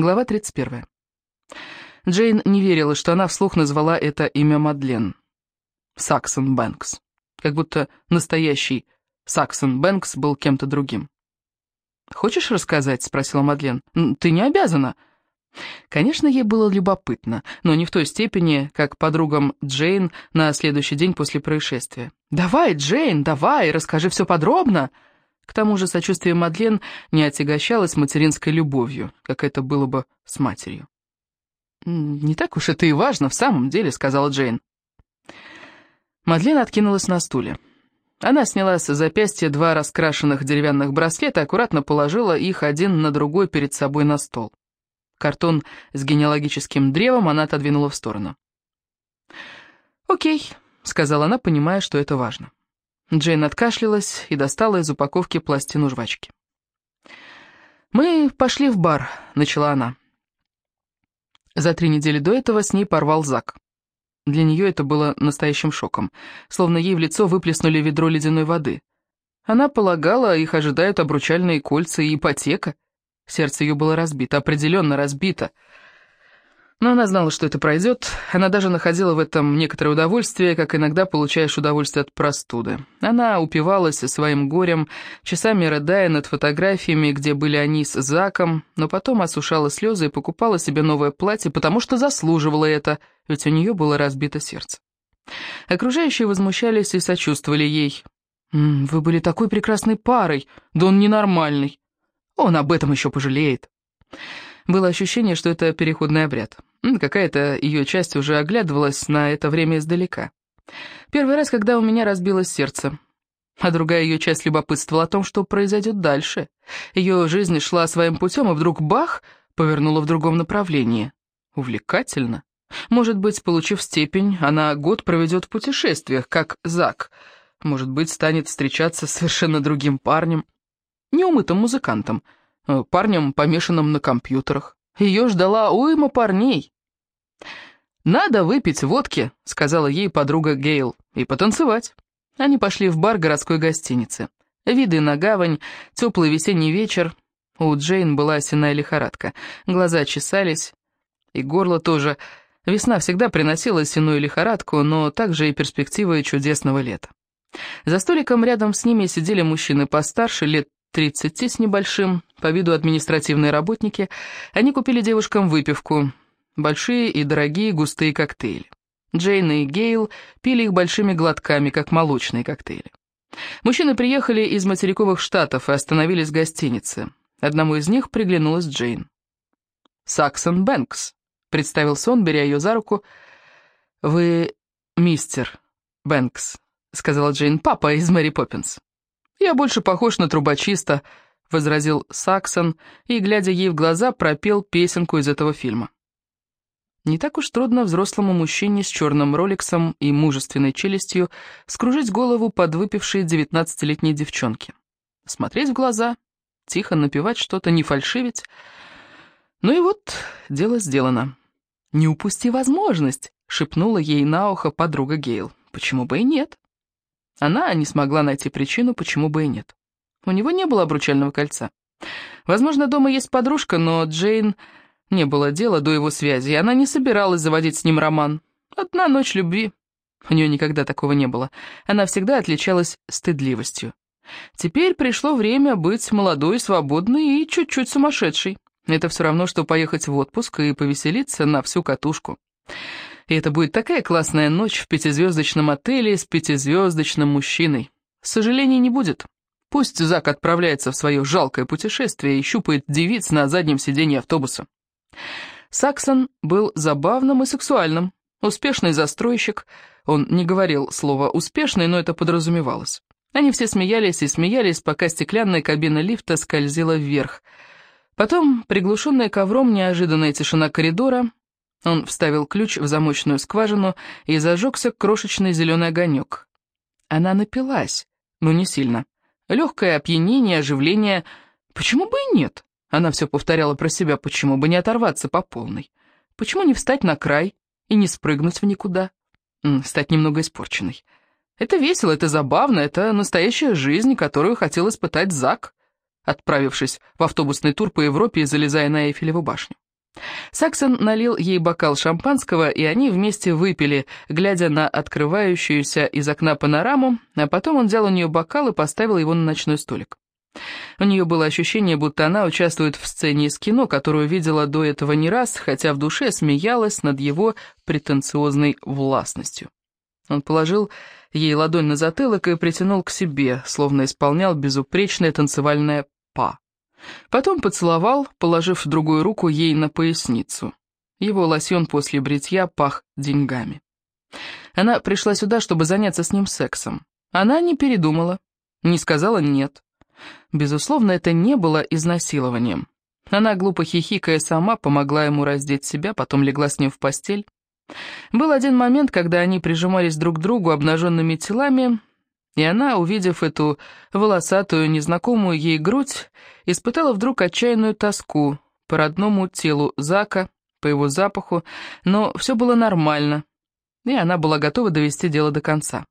Глава 31. Джейн не верила, что она вслух назвала это имя Мадлен. Саксон Бэнкс. Как будто настоящий Саксон Бэнкс был кем-то другим. «Хочешь рассказать?» — спросила Мадлен. «Ты не обязана». Конечно, ей было любопытно, но не в той степени, как подругам Джейн на следующий день после происшествия. «Давай, Джейн, давай, расскажи все подробно!» К тому же сочувствие Мадлен не отягощалось материнской любовью, как это было бы с матерью. «Не так уж это и важно в самом деле», — сказала Джейн. Мадлен откинулась на стуле. Она сняла с запястья два раскрашенных деревянных браслета и аккуратно положила их один на другой перед собой на стол. Картон с генеалогическим древом она отодвинула в сторону. «Окей», — сказала она, понимая, что это важно. Джейн откашлялась и достала из упаковки пластину жвачки. «Мы пошли в бар», — начала она. За три недели до этого с ней порвал Зак. Для нее это было настоящим шоком, словно ей в лицо выплеснули ведро ледяной воды. Она полагала, их ожидают обручальные кольца и ипотека. Сердце ее было разбито, определенно разбито — но она знала, что это пройдет. Она даже находила в этом некоторое удовольствие, как иногда получаешь удовольствие от простуды. Она упивалась своим горем, часами рыдая над фотографиями, где были они с Заком, но потом осушала слезы и покупала себе новое платье, потому что заслуживала это, ведь у нее было разбито сердце. Окружающие возмущались и сочувствовали ей. «Вы были такой прекрасной парой, да он ненормальный. Он об этом еще пожалеет». Было ощущение, что это переходный обряд. Какая-то ее часть уже оглядывалась на это время издалека. Первый раз, когда у меня разбилось сердце, а другая ее часть любопытствовала о том, что произойдет дальше. Ее жизнь шла своим путем, и вдруг бах, повернула в другом направлении. Увлекательно. Может быть, получив степень, она год проведет в путешествиях, как Зак. Может быть, станет встречаться с совершенно другим парнем, неумытым музыкантом, э, парнем, помешанным на компьютерах. Ее ждала уйма парней. «Надо выпить водки», — сказала ей подруга Гейл, — «и потанцевать». Они пошли в бар городской гостиницы. Виды на гавань, теплый весенний вечер. У Джейн была осенная лихорадка. Глаза чесались, и горло тоже. Весна всегда приносила осенную лихорадку, но также и перспективы чудесного лета. За столиком рядом с ними сидели мужчины постарше, лет тридцати с небольшим, по виду административные работники, они купили девушкам выпивку, большие и дорогие густые коктейли. Джейн и Гейл пили их большими глотками, как молочные коктейли. Мужчины приехали из материковых штатов и остановились в гостинице. Одному из них приглянулась Джейн. «Саксон Бэнкс», — представился он, беря ее за руку. «Вы мистер Бэнкс», — сказала Джейн, — «папа из Мэри Поппинс». «Я больше похож на трубочиста», — возразил Саксон и, глядя ей в глаза, пропел песенку из этого фильма. Не так уж трудно взрослому мужчине с черным роликсом и мужественной челюстью скружить голову под выпившей девятнадцатилетней девчонки. Смотреть в глаза, тихо напевать что-то, не фальшивить. Ну и вот, дело сделано. «Не упусти возможность», — шепнула ей на ухо подруга Гейл. «Почему бы и нет?» Она не смогла найти причину, почему бы и нет. У него не было обручального кольца. Возможно, дома есть подружка, но Джейн не было дела до его связи, и она не собиралась заводить с ним роман. Одна ночь любви. У нее никогда такого не было. Она всегда отличалась стыдливостью. Теперь пришло время быть молодой, свободной и чуть-чуть сумасшедшей. Это все равно, что поехать в отпуск и повеселиться на всю катушку. И это будет такая классная ночь в пятизвездочном отеле с пятизвездочным мужчиной. Сожалений не будет. Пусть Зак отправляется в свое жалкое путешествие и щупает девиц на заднем сиденье автобуса. Саксон был забавным и сексуальным. Успешный застройщик. Он не говорил слово «успешный», но это подразумевалось. Они все смеялись и смеялись, пока стеклянная кабина лифта скользила вверх. Потом, приглушенная ковром, неожиданная тишина коридора, он вставил ключ в замочную скважину и зажегся крошечный зеленый огонек. Она напилась, но не сильно. Легкое опьянение, оживление. Почему бы и нет? Она все повторяла про себя, почему бы не оторваться по полной? Почему не встать на край и не спрыгнуть в никуда? Стать немного испорченной. Это весело, это забавно, это настоящая жизнь, которую хотел испытать Зак, отправившись в автобусный тур по Европе и залезая на Эйфелеву башню. Саксон налил ей бокал шампанского, и они вместе выпили, глядя на открывающуюся из окна панораму, а потом он взял у нее бокал и поставил его на ночной столик. У нее было ощущение, будто она участвует в сцене из кино, которую видела до этого не раз, хотя в душе смеялась над его претенциозной властностью. Он положил ей ладонь на затылок и притянул к себе, словно исполнял безупречное танцевальное «па». Потом поцеловал, положив другую руку ей на поясницу. Его лосьон после бритья пах деньгами. Она пришла сюда, чтобы заняться с ним сексом. Она не передумала, не сказала «нет». Безусловно, это не было изнасилованием. Она, глупо хихикая, сама помогла ему раздеть себя, потом легла с ним в постель. Был один момент, когда они прижимались друг к другу обнаженными телами, и она, увидев эту волосатую, незнакомую ей грудь, испытала вдруг отчаянную тоску по родному телу Зака, по его запаху, но все было нормально, и она была готова довести дело до конца.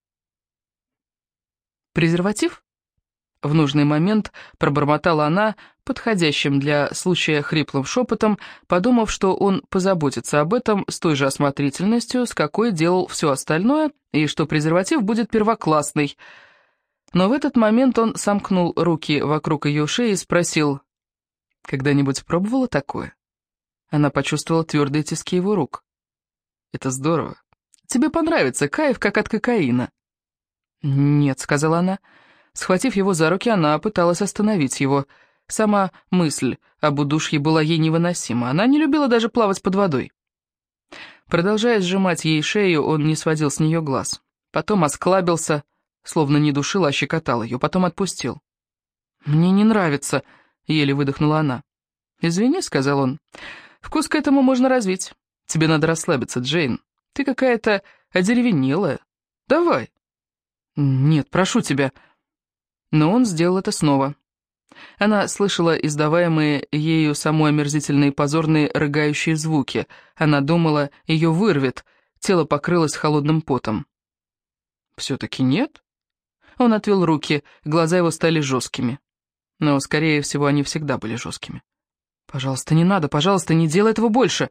«Презерватив?» В нужный момент пробормотала она, подходящим для случая хриплым шепотом, подумав, что он позаботится об этом с той же осмотрительностью, с какой делал все остальное, и что презерватив будет первоклассный. Но в этот момент он сомкнул руки вокруг ее шеи и спросил, «Когда-нибудь пробовала такое?» Она почувствовала твердые тиски его рук. «Это здорово. Тебе понравится, кайф, как от кокаина». «Нет», — сказала она, — Схватив его за руки, она пыталась остановить его. Сама мысль об удушье была ей невыносима. Она не любила даже плавать под водой. Продолжая сжимать ей шею, он не сводил с нее глаз. Потом осклабился, словно не душил, а щекотал ее, потом отпустил. «Мне не нравится», — еле выдохнула она. «Извини», — сказал он, — «вкус к этому можно развить. Тебе надо расслабиться, Джейн. Ты какая-то одеревенелая. Давай». «Нет, прошу тебя», — но он сделал это снова. Она слышала издаваемые ею самой омерзительные позорные рыгающие звуки. Она думала, ее вырвет, тело покрылось холодным потом. «Все-таки нет?» Он отвел руки, глаза его стали жесткими. Но, скорее всего, они всегда были жесткими. «Пожалуйста, не надо, пожалуйста, не делай этого больше!»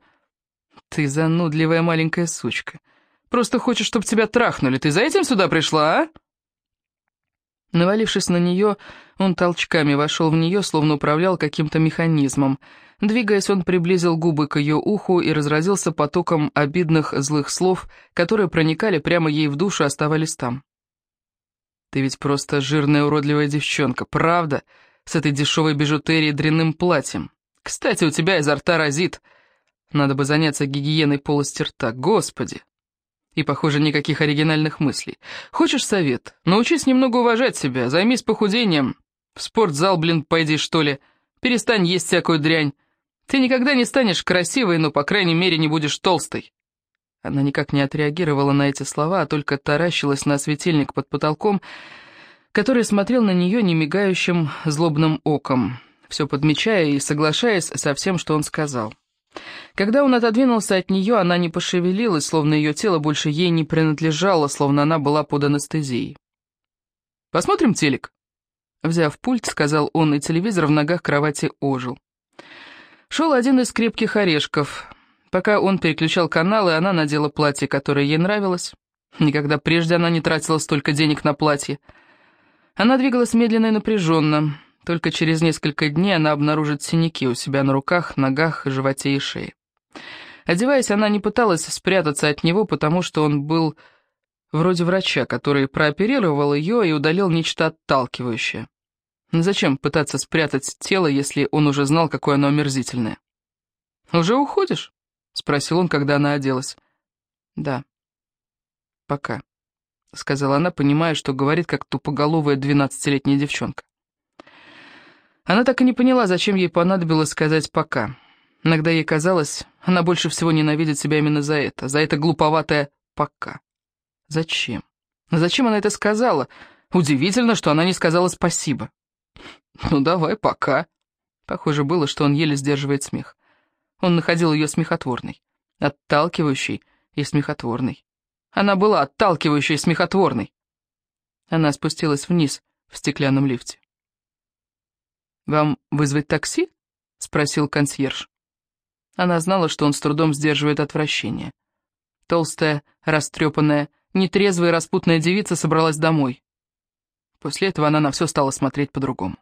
«Ты занудливая маленькая сучка. Просто хочешь, чтобы тебя трахнули. Ты за этим сюда пришла, а?» Навалившись на нее, он толчками вошел в нее, словно управлял каким-то механизмом. Двигаясь, он приблизил губы к ее уху и разразился потоком обидных злых слов, которые проникали прямо ей в душу и оставались там. «Ты ведь просто жирная уродливая девчонка, правда? С этой дешевой бижутерией и дрянным платьем. Кстати, у тебя изо рта разит. Надо бы заняться гигиеной полости рта, господи!» И, похоже, никаких оригинальных мыслей. Хочешь совет? Научись немного уважать себя, займись похудением. В спортзал, блин, пойди, что ли. Перестань есть всякую дрянь. Ты никогда не станешь красивой, но, по крайней мере, не будешь толстой. Она никак не отреагировала на эти слова, а только таращилась на светильник под потолком, который смотрел на нее немигающим злобным оком, все подмечая и соглашаясь со всем, что он сказал. Когда он отодвинулся от нее, она не пошевелилась, словно ее тело больше ей не принадлежало, словно она была под анестезией. «Посмотрим телек?» Взяв пульт, сказал он, и телевизор в ногах кровати ожил. Шел один из крепких орешков. Пока он переключал каналы, она надела платье, которое ей нравилось. Никогда прежде она не тратила столько денег на платье. Она двигалась медленно и напряженно. Только через несколько дней она обнаружит синяки у себя на руках, ногах, животе и шее. Одеваясь, она не пыталась спрятаться от него, потому что он был вроде врача, который прооперировал ее и удалил нечто отталкивающее. Зачем пытаться спрятать тело, если он уже знал, какое оно омерзительное? «Уже уходишь?» — спросил он, когда она оделась. «Да. Пока», — сказала она, понимая, что говорит, как тупоголовая двенадцатилетняя девчонка. Она так и не поняла, зачем ей понадобилось сказать «пока». Иногда ей казалось, она больше всего ненавидит себя именно за это, за это глуповатое «пока». Зачем? Зачем она это сказала? Удивительно, что она не сказала спасибо. «Ну давай, пока». Похоже было, что он еле сдерживает смех. Он находил ее смехотворной, отталкивающей и смехотворной. Она была отталкивающей и смехотворной. Она спустилась вниз в стеклянном лифте. «Вам вызвать такси?» — спросил консьерж. Она знала, что он с трудом сдерживает отвращение. Толстая, растрепанная, нетрезвая распутная девица собралась домой. После этого она на все стала смотреть по-другому.